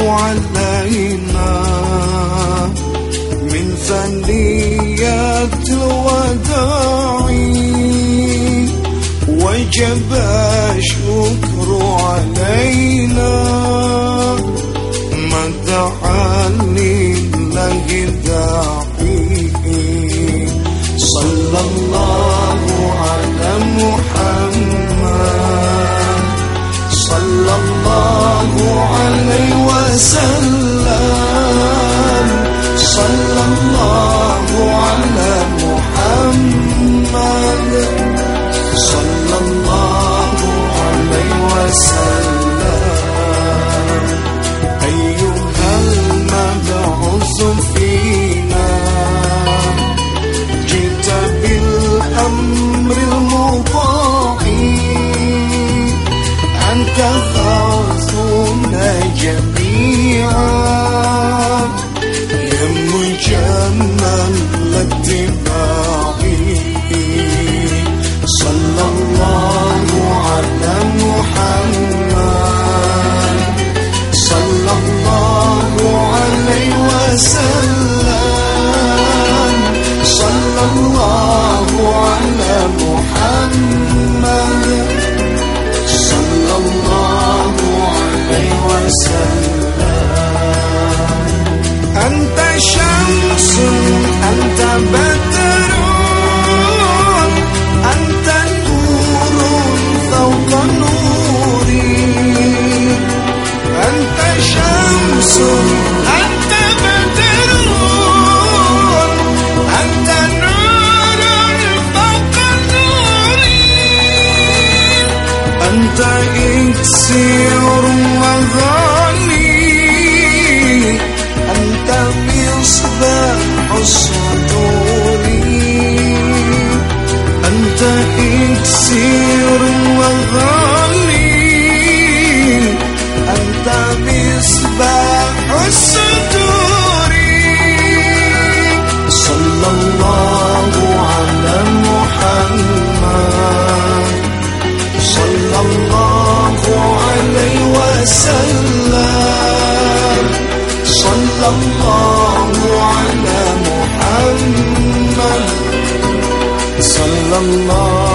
علينا. من فنيات وداعي وجب الشكر علينا. مدعا لله داعي صلى الله sun. مستحيل تسير أنت مصباح الصدور. صلى الله على محمد. صلى الله عليه وسلم. صلى الله الله